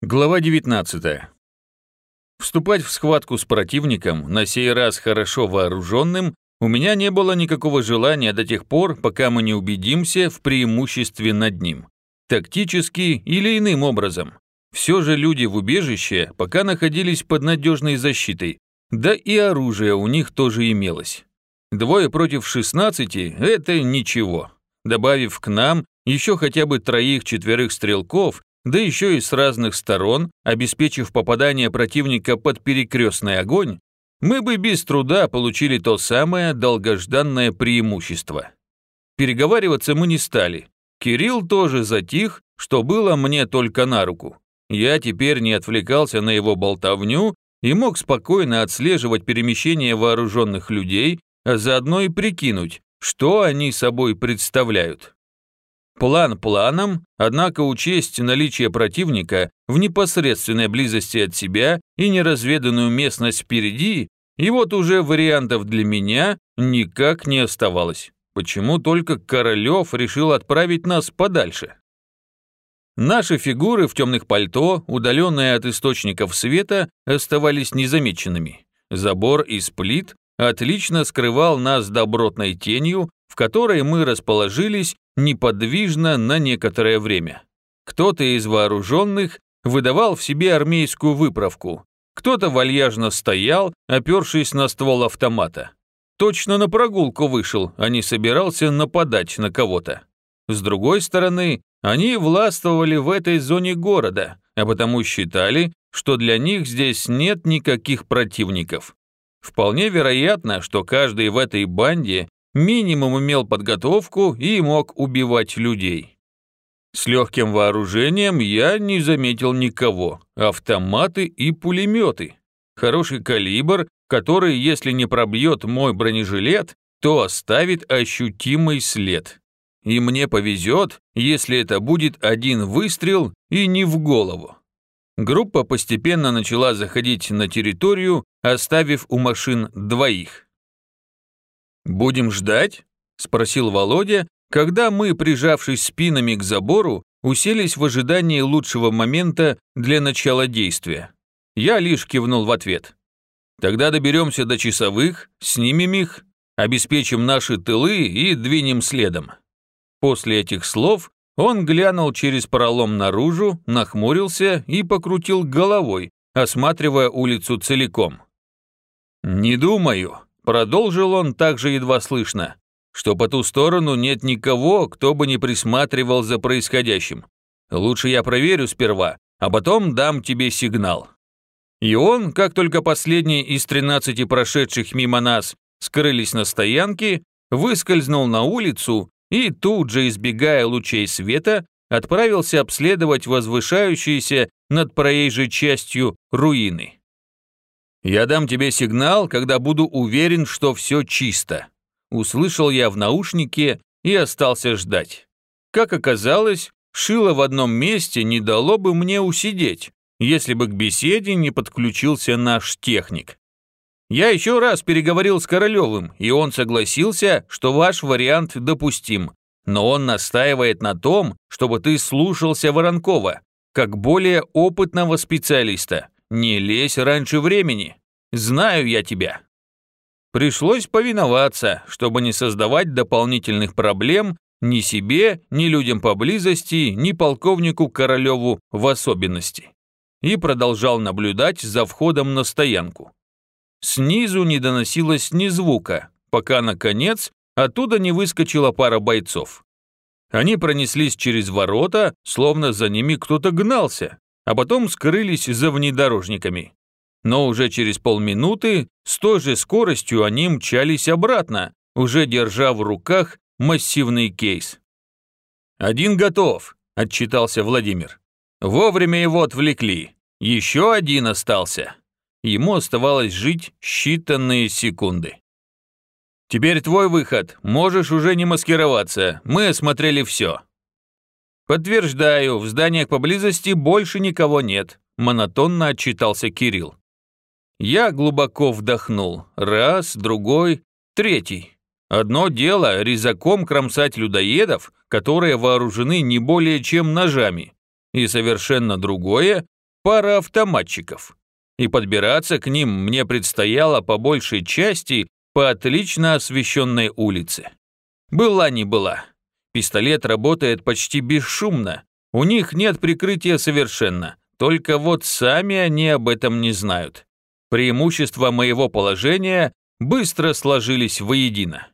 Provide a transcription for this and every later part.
Глава 19. Вступать в схватку с противником, на сей раз хорошо вооруженным, у меня не было никакого желания до тех пор, пока мы не убедимся в преимуществе над ним. Тактически или иным образом. Все же люди в убежище пока находились под надежной защитой, да и оружие у них тоже имелось. Двое против 16 – это ничего. Добавив к нам еще хотя бы троих-четверых стрелков, да еще и с разных сторон, обеспечив попадание противника под перекрестный огонь, мы бы без труда получили то самое долгожданное преимущество. Переговариваться мы не стали. Кирилл тоже затих, что было мне только на руку. Я теперь не отвлекался на его болтовню и мог спокойно отслеживать перемещение вооруженных людей, а заодно и прикинуть, что они собой представляют. План планом, однако учесть наличие противника в непосредственной близости от себя и неразведанную местность впереди, и вот уже вариантов для меня никак не оставалось. Почему только Королев решил отправить нас подальше? Наши фигуры в темных пальто, удаленные от источников света, оставались незамеченными. Забор из плит отлично скрывал нас добротной тенью, в которой мы расположились неподвижно на некоторое время. Кто-то из вооруженных выдавал в себе армейскую выправку, кто-то вальяжно стоял, опершись на ствол автомата. Точно на прогулку вышел, а не собирался нападать на кого-то. С другой стороны, они властвовали в этой зоне города, а потому считали, что для них здесь нет никаких противников. Вполне вероятно, что каждый в этой банде минимум имел подготовку и мог убивать людей. С легким вооружением я не заметил никого. Автоматы и пулеметы. Хороший калибр, который, если не пробьет мой бронежилет, то оставит ощутимый след. И мне повезет, если это будет один выстрел и не в голову. Группа постепенно начала заходить на территорию, оставив у машин двоих. «Будем ждать?» – спросил Володя, когда мы, прижавшись спинами к забору, уселись в ожидании лучшего момента для начала действия. Я лишь кивнул в ответ. «Тогда доберемся до часовых, снимем их, обеспечим наши тылы и двинем следом». После этих слов он глянул через пролом наружу, нахмурился и покрутил головой, осматривая улицу целиком. «Не думаю», Продолжил он также едва слышно, что по ту сторону нет никого, кто бы не присматривал за происходящим. Лучше я проверю сперва, а потом дам тебе сигнал. И он, как только последний из 13 прошедших мимо нас скрылись на стоянке, выскользнул на улицу и тут же, избегая лучей света, отправился обследовать возвышающиеся над проезжей частью руины. «Я дам тебе сигнал, когда буду уверен, что все чисто», услышал я в наушнике и остался ждать. Как оказалось, шило в одном месте не дало бы мне усидеть, если бы к беседе не подключился наш техник. Я еще раз переговорил с Королевым, и он согласился, что ваш вариант допустим, но он настаивает на том, чтобы ты слушался Воронкова, как более опытного специалиста. Не лезь раньше времени. Знаю я тебя. Пришлось повиноваться, чтобы не создавать дополнительных проблем ни себе, ни людям поблизости, ни полковнику Королеву в особенности. И продолжал наблюдать за входом на стоянку. Снизу не доносилось ни звука, пока, наконец, оттуда не выскочила пара бойцов. Они пронеслись через ворота, словно за ними кто-то гнался, а потом скрылись за внедорожниками. Но уже через полминуты с той же скоростью они мчались обратно, уже держа в руках массивный кейс. «Один готов», – отчитался Владимир. «Вовремя его отвлекли. Еще один остался». Ему оставалось жить считанные секунды. «Теперь твой выход. Можешь уже не маскироваться. Мы осмотрели все». «Подтверждаю, в зданиях поблизости больше никого нет», монотонно отчитался Кирилл. Я глубоко вдохнул. Раз, другой, третий. Одно дело резаком кромсать людоедов, которые вооружены не более чем ножами. И совершенно другое пара автоматчиков. И подбираться к ним мне предстояло по большей части по отлично освещенной улице. Была не была. Пистолет работает почти бесшумно. У них нет прикрытия совершенно. Только вот сами они об этом не знают. Преимущества моего положения быстро сложились воедино.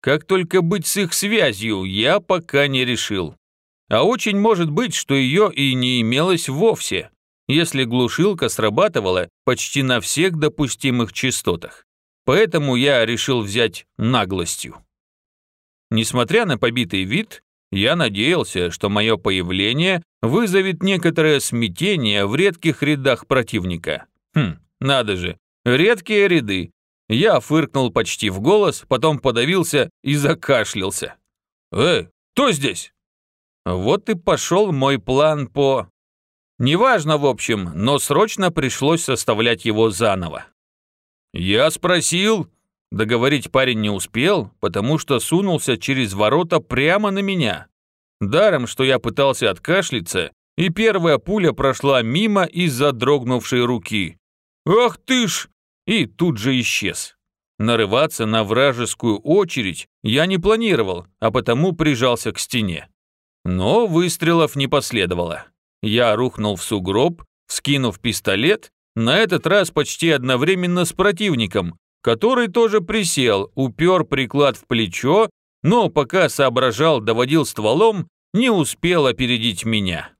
Как только быть с их связью, я пока не решил. А очень может быть, что ее и не имелось вовсе, если глушилка срабатывала почти на всех допустимых частотах. Поэтому я решил взять наглостью. Несмотря на побитый вид, я надеялся, что мое появление вызовет некоторое смятение в редких рядах противника. Хм, надо же, редкие ряды. Я фыркнул почти в голос, потом подавился и закашлялся. «Эй, кто здесь?» Вот и пошел мой план по... Неважно, в общем, но срочно пришлось составлять его заново. «Я спросил...» Договорить парень не успел, потому что сунулся через ворота прямо на меня. Даром, что я пытался откашляться, и первая пуля прошла мимо из-за дрогнувшей руки. «Ах ты ж!» И тут же исчез. Нарываться на вражескую очередь я не планировал, а потому прижался к стене. Но выстрелов не последовало. Я рухнул в сугроб, скинув пистолет, на этот раз почти одновременно с противником, который тоже присел, упер приклад в плечо, но пока соображал, доводил стволом, не успел опередить меня.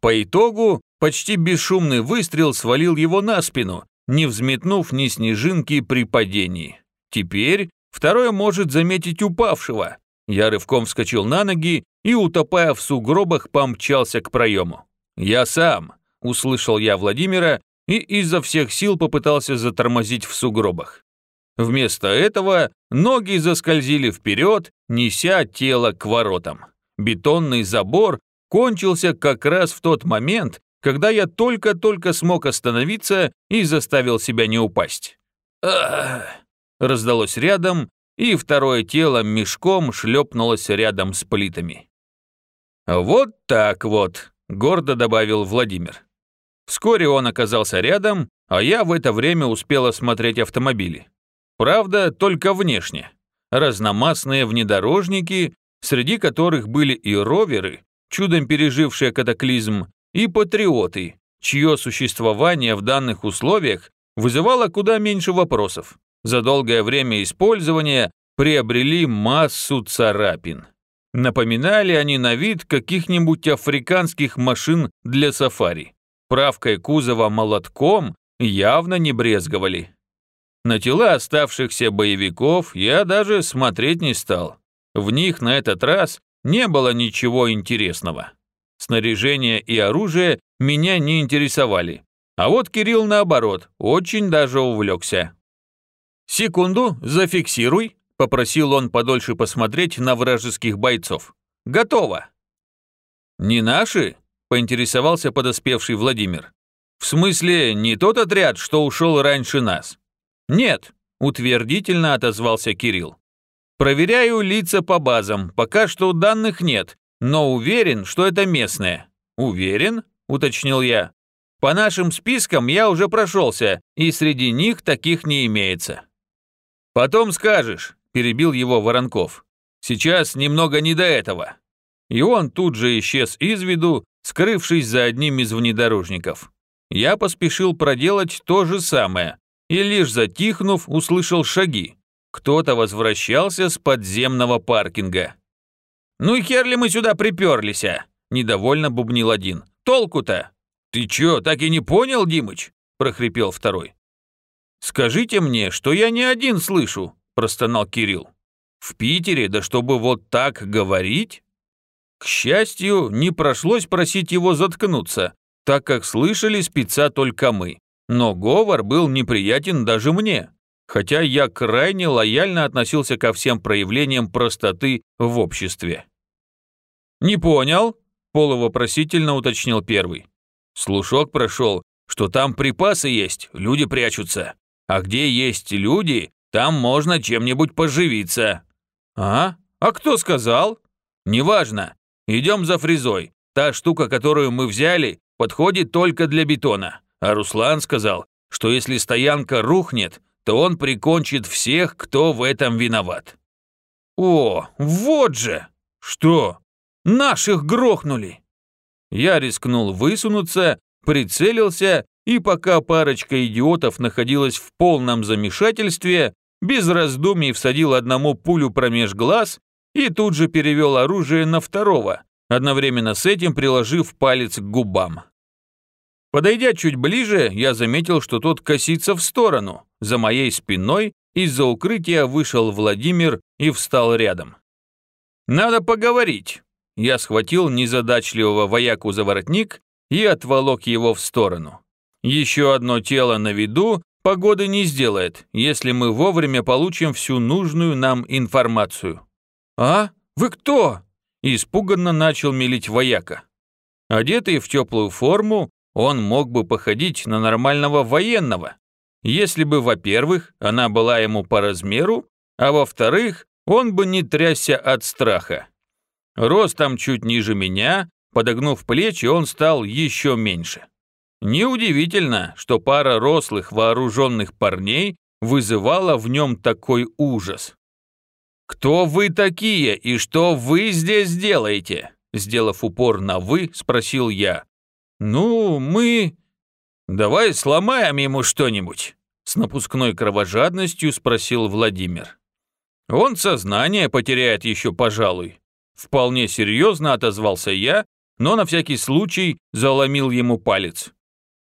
По итогу почти бесшумный выстрел свалил его на спину, не взметнув ни снежинки при падении. Теперь второй может заметить упавшего. Я рывком вскочил на ноги и, утопая в сугробах, помчался к проему. «Я сам», — услышал я Владимира и изо всех сил попытался затормозить в сугробах. Вместо этого ноги заскользили вперед, неся тело к воротам. Бетонный забор кончился как раз в тот момент, когда я только-только смог остановиться и заставил себя не упасть. Раздалось рядом, и второе тело мешком шлепнулось рядом с плитами. «Вот так вот», — гордо добавил Владимир. Вскоре он оказался рядом, а я в это время успел осмотреть автомобили. Правда, только внешне. Разномастные внедорожники, среди которых были и роверы, чудом пережившие катаклизм, и патриоты, чье существование в данных условиях вызывало куда меньше вопросов. За долгое время использования приобрели массу царапин. Напоминали они на вид каких-нибудь африканских машин для сафари. Правкой кузова молотком явно не брезговали. На тела оставшихся боевиков я даже смотреть не стал. В них на этот раз не было ничего интересного. Снаряжение и оружие меня не интересовали. А вот Кирилл, наоборот, очень даже увлекся. «Секунду, зафиксируй», — попросил он подольше посмотреть на вражеских бойцов. «Готово». «Не наши?» — поинтересовался подоспевший Владимир. «В смысле, не тот отряд, что ушел раньше нас?» «Нет», — утвердительно отозвался Кирилл. «Проверяю лица по базам, пока что данных нет, но уверен, что это местное». «Уверен?» – уточнил я. «По нашим спискам я уже прошелся, и среди них таких не имеется». «Потом скажешь», – перебил его Воронков. «Сейчас немного не до этого». И он тут же исчез из виду, скрывшись за одним из внедорожников. Я поспешил проделать то же самое, и лишь затихнув, услышал шаги. Кто-то возвращался с подземного паркинга. «Ну и хер ли мы сюда приперлись, а?» – недовольно бубнил один. «Толку-то?» «Ты чё, так и не понял, Димыч?» – прохрипел второй. «Скажите мне, что я не один слышу», – простонал Кирилл. «В Питере, да чтобы вот так говорить?» К счастью, не прошлось просить его заткнуться, так как слышали спеца только мы. Но говор был неприятен даже мне хотя я крайне лояльно относился ко всем проявлениям простоты в обществе. «Не понял?» – полувопросительно уточнил первый. Слушок прошел, что там припасы есть, люди прячутся. А где есть люди, там можно чем-нибудь поживиться. А? А кто сказал? Неважно. Идем за фрезой. Та штука, которую мы взяли, подходит только для бетона. А Руслан сказал, что если стоянка рухнет, то он прикончит всех, кто в этом виноват. О, вот же! Что? Наших грохнули! Я рискнул высунуться, прицелился, и пока парочка идиотов находилась в полном замешательстве, без раздумий всадил одному пулю промеж глаз и тут же перевел оружие на второго, одновременно с этим приложив палец к губам. Подойдя чуть ближе, я заметил, что тот косится в сторону. За моей спиной из-за укрытия вышел Владимир и встал рядом. «Надо поговорить». Я схватил незадачливого вояку за воротник и отволок его в сторону. Еще одно тело на виду погоды не сделает, если мы вовремя получим всю нужную нам информацию. «А? Вы кто?» – испуганно начал мелить вояка. Одетый в теплую форму, он мог бы походить на нормального военного, если бы, во-первых, она была ему по размеру, а во-вторых, он бы не трясся от страха. Ростом чуть ниже меня, подогнув плечи, он стал еще меньше. Неудивительно, что пара рослых вооруженных парней вызывала в нем такой ужас. «Кто вы такие и что вы здесь делаете?» Сделав упор на «вы», спросил я. «Ну, мы...» «Давай сломаем ему что-нибудь», с напускной кровожадностью спросил Владимир. «Он сознание потеряет еще, пожалуй». Вполне серьезно отозвался я, но на всякий случай заломил ему палец.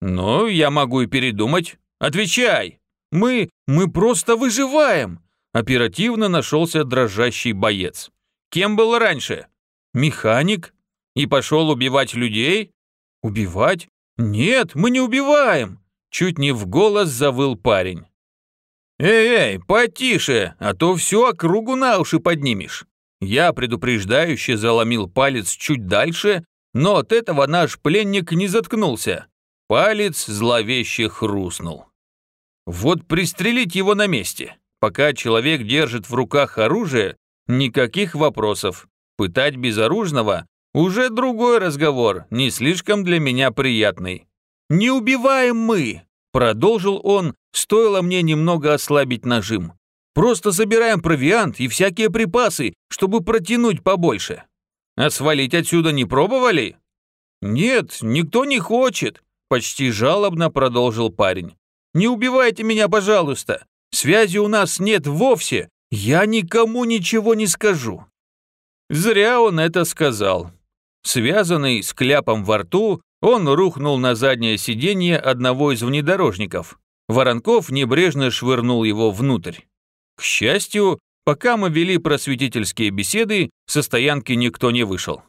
«Ну, я могу и передумать. Отвечай! Мы... мы просто выживаем!» Оперативно нашелся дрожащий боец. «Кем был раньше? Механик? И пошел убивать людей? «Убивать? Нет, мы не убиваем!» Чуть не в голос завыл парень. «Эй-эй, потише, а то всю округу на уши поднимешь!» Я предупреждающе заломил палец чуть дальше, но от этого наш пленник не заткнулся. Палец зловеще хрустнул. Вот пристрелить его на месте. Пока человек держит в руках оружие, никаких вопросов. Пытать безоружного уже другой разговор, не слишком для меня приятный. «Не убиваем мы!» – продолжил он, стоило мне немного ослабить нажим. «Просто собираем провиант и всякие припасы, чтобы протянуть побольше. А свалить отсюда не пробовали?» «Нет, никто не хочет», – почти жалобно продолжил парень. «Не убивайте меня, пожалуйста. Связи у нас нет вовсе. Я никому ничего не скажу». Зря он это сказал. Связанный с кляпом во рту, он рухнул на заднее сиденье одного из внедорожников. Воронков небрежно швырнул его внутрь. К счастью, пока мы вели просветительские беседы, со стоянки никто не вышел.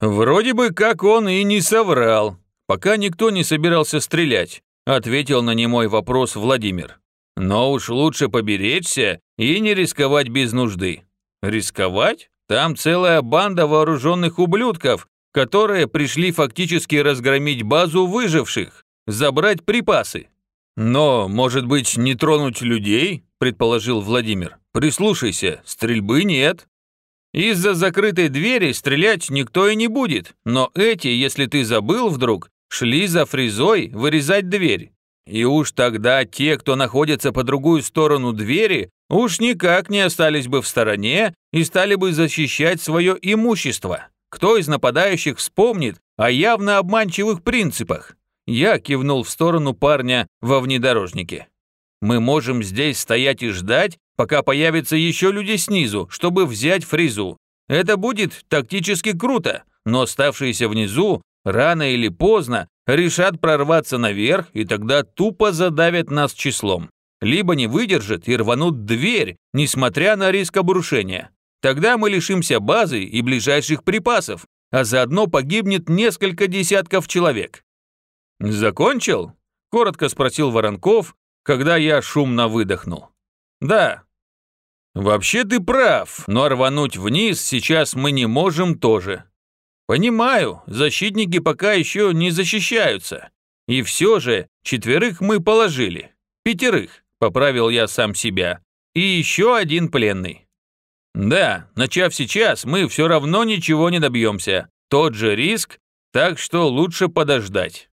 «Вроде бы как он и не соврал, пока никто не собирался стрелять», ответил на немой вопрос Владимир. «Но уж лучше поберечься и не рисковать без нужды». «Рисковать? Там целая банда вооруженных ублюдков, которые пришли фактически разгромить базу выживших, забрать припасы. Но, может быть, не тронуть людей, предположил Владимир. Прислушайся, стрельбы нет. Из-за закрытой двери стрелять никто и не будет, но эти, если ты забыл вдруг, шли за фрезой вырезать дверь. И уж тогда те, кто находится по другую сторону двери, уж никак не остались бы в стороне и стали бы защищать свое имущество. Кто из нападающих вспомнит о явно обманчивых принципах? Я кивнул в сторону парня во внедорожнике. Мы можем здесь стоять и ждать, пока появятся еще люди снизу, чтобы взять фрезу. Это будет тактически круто, но оставшиеся внизу рано или поздно решат прорваться наверх и тогда тупо задавят нас числом. Либо не выдержат и рванут дверь, несмотря на риск обрушения. Тогда мы лишимся базы и ближайших припасов, а заодно погибнет несколько десятков человек. «Закончил?» – коротко спросил Воронков, когда я шумно выдохнул. «Да». «Вообще ты прав, но рвануть вниз сейчас мы не можем тоже. «Понимаю, защитники пока еще не защищаются. И все же четверых мы положили. Пятерых», — поправил я сам себя. «И еще один пленный». «Да, начав сейчас, мы все равно ничего не добьемся. Тот же риск, так что лучше подождать.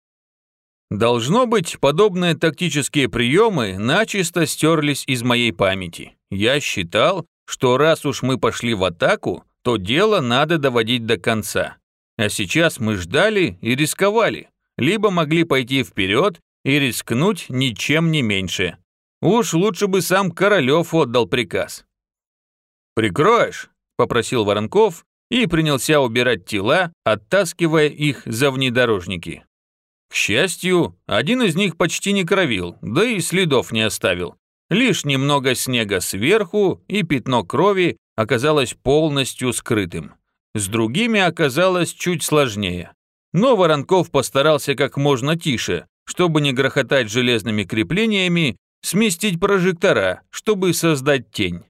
Должно быть, подобные тактические приемы начисто стерлись из моей памяти. Я считал, что раз уж мы пошли в атаку, то дело надо доводить до конца. А сейчас мы ждали и рисковали. Либо могли пойти вперед и рискнуть ничем не меньше. Уж лучше бы сам Королёв отдал приказ. «Прикроешь?» – попросил Воронков и принялся убирать тела, оттаскивая их за внедорожники. К счастью, один из них почти не кровил, да и следов не оставил. Лишь немного снега сверху, и пятно крови оказалось полностью скрытым. С другими оказалось чуть сложнее. Но Воронков постарался как можно тише, чтобы не грохотать железными креплениями, сместить прожектора, чтобы создать тень.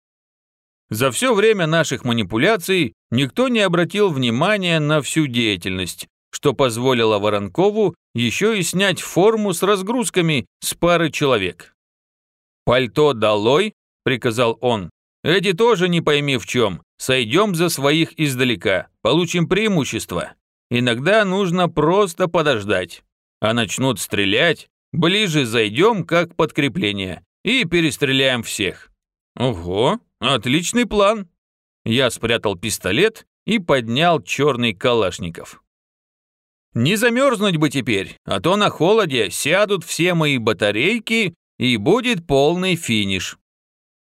За все время наших манипуляций никто не обратил внимания на всю деятельность, что позволило Воронкову еще и снять форму с разгрузками с пары человек. «Пальто долой», — приказал он. «Эти тоже не пойми в чем. Сойдем за своих издалека, получим преимущество. Иногда нужно просто подождать. А начнут стрелять, ближе зайдем как подкрепление и перестреляем всех». «Ого, отличный план». Я спрятал пистолет и поднял черный калашников. Не замерзнуть бы теперь, а то на холоде сядут все мои батарейки и будет полный финиш.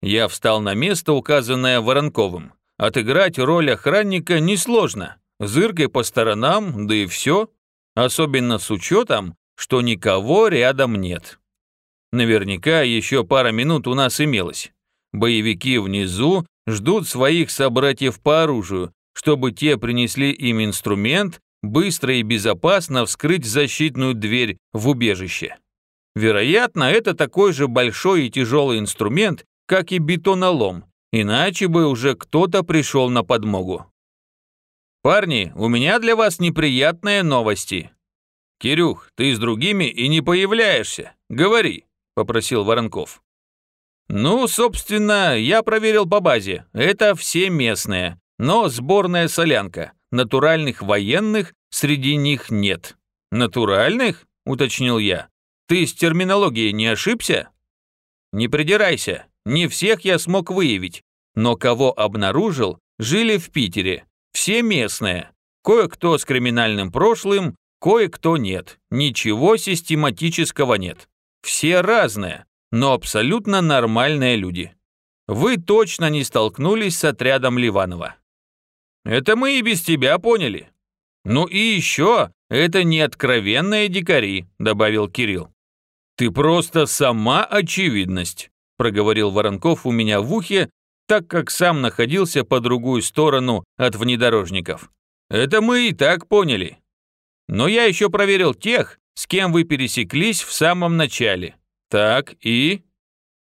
Я встал на место, указанное Воронковым. Отыграть роль охранника несложно. Зыркой по сторонам, да и все. Особенно с учетом, что никого рядом нет. Наверняка еще пара минут у нас имелось. Боевики внизу ждут своих собратьев по оружию, чтобы те принесли им инструмент быстро и безопасно вскрыть защитную дверь в убежище. Вероятно, это такой же большой и тяжелый инструмент, как и бетонолом, иначе бы уже кто-то пришел на подмогу. «Парни, у меня для вас неприятные новости». «Кирюх, ты с другими и не появляешься. Говори», – попросил Воронков. «Ну, собственно, я проверил по базе. Это все местные, но сборная солянка натуральных военных среди них нет. Натуральных? Уточнил я. Ты с терминологией не ошибся? Не придирайся, не всех я смог выявить, но кого обнаружил, жили в Питере. Все местные. Кое-кто с криминальным прошлым, кое-кто нет. Ничего систематического нет. Все разные, но абсолютно нормальные люди. Вы точно не столкнулись с отрядом Ливанова. Это мы и без тебя поняли. Ну и еще, это не откровенные дикари, добавил Кирилл. Ты просто сама очевидность, проговорил Воронков у меня в ухе, так как сам находился по другую сторону от внедорожников. Это мы и так поняли. Но я еще проверил тех, с кем вы пересеклись в самом начале. Так и...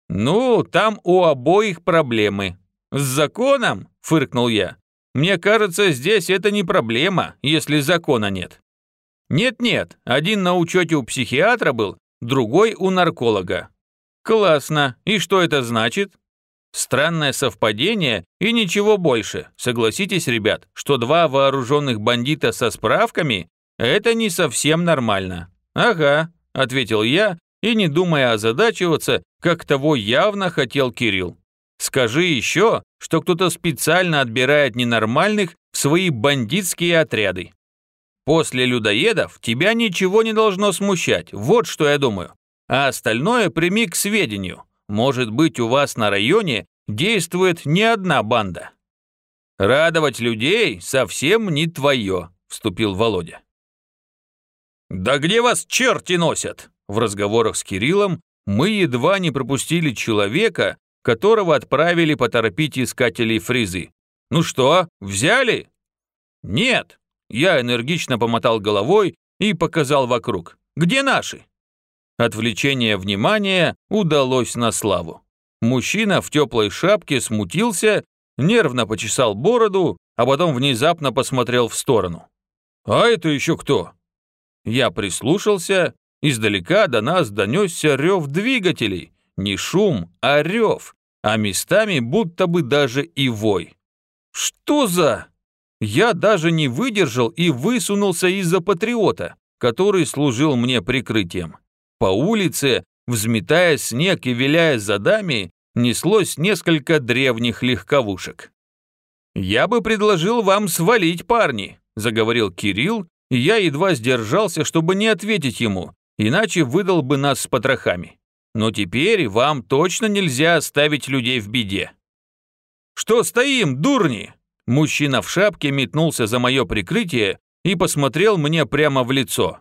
Ну, там у обоих проблемы. С законом? Фыркнул я. Мне кажется, здесь это не проблема, если закона нет. Нет-нет, один на учете у психиатра был, другой у нарколога. Классно. И что это значит? Странное совпадение и ничего больше. Согласитесь, ребят, что два вооруженных бандита со справками – это не совсем нормально. Ага, ответил я и не думая озадачиваться, как того явно хотел Кирилл. Скажи еще, что кто-то специально отбирает ненормальных в свои бандитские отряды. После людоедов тебя ничего не должно смущать, вот что я думаю. А остальное прими к сведению. Может быть, у вас на районе действует не одна банда. Радовать людей совсем не твое, вступил Володя. Да где вас черти носят? В разговорах с Кириллом мы едва не пропустили человека, которого отправили поторопить искателей фризы. «Ну что, взяли?» «Нет». Я энергично помотал головой и показал вокруг. «Где наши?» Отвлечение внимания удалось на славу. Мужчина в теплой шапке смутился, нервно почесал бороду, а потом внезапно посмотрел в сторону. «А это еще кто?» Я прислушался, издалека до нас донесся рев двигателей. Не шум, а рев, а местами будто бы даже и вой. «Что за...» Я даже не выдержал и высунулся из-за патриота, который служил мне прикрытием. По улице, взметая снег и виляя задами, неслось несколько древних легковушек. «Я бы предложил вам свалить, парни», – заговорил Кирилл, и я едва сдержался, чтобы не ответить ему, иначе выдал бы нас с потрохами. Но теперь вам точно нельзя оставить людей в беде. «Что стоим, дурни?» Мужчина в шапке метнулся за мое прикрытие и посмотрел мне прямо в лицо.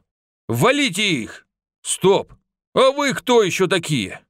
«Валите их!» «Стоп! А вы кто еще такие?»